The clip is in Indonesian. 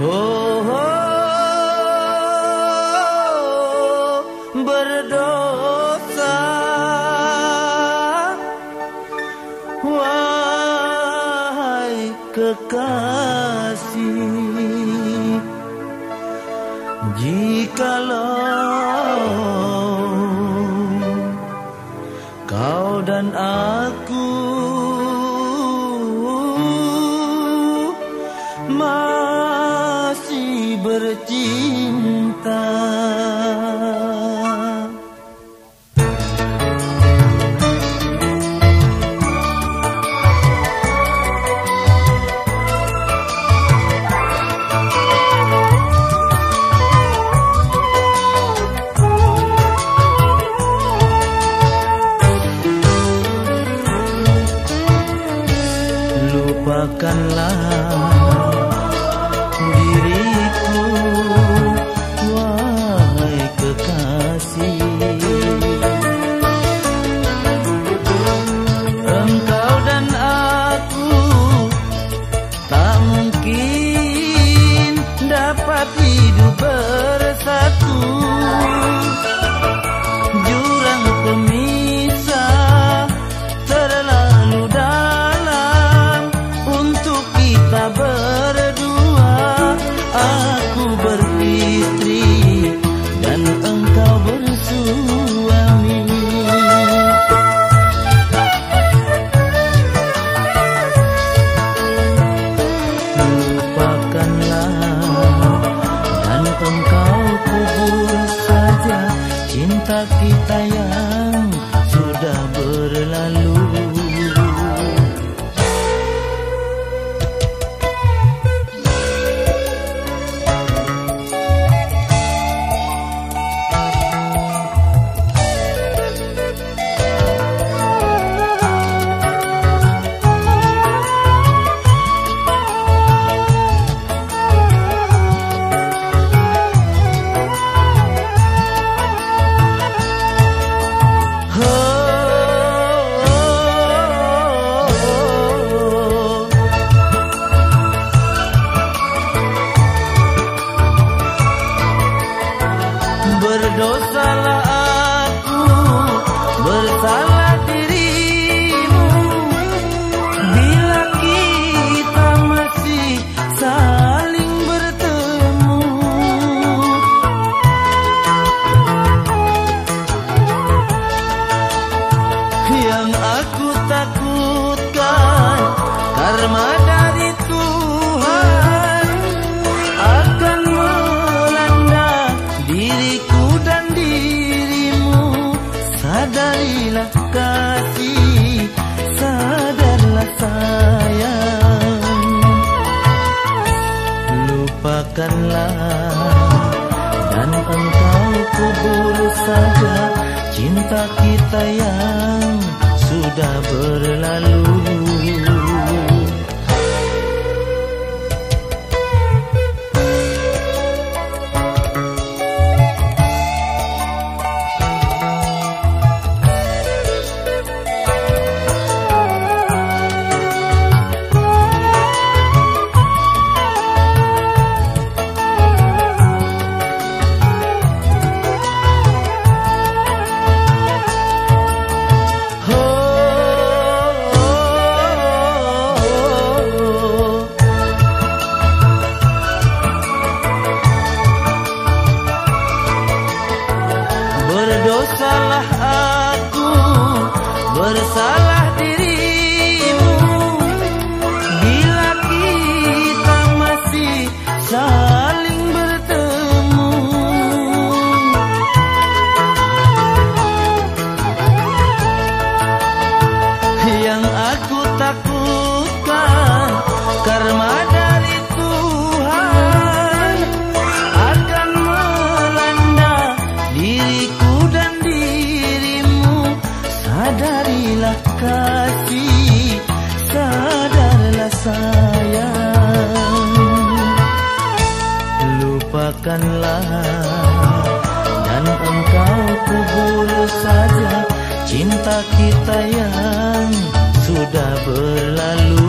Oh, oh, berdosa. Wahai kekasih Jikalau kau dan aku lupakanlah diriku kita yang Sadarilah kasih Sadarlah sayang Lupakanlah dan engkau kubur saja cinta kita yang sudah berlalu. Berdosalah aku Bersalah dirimu sayang. Lupakanlah dan engkau kubur saja cinta kita yang sudah berlalu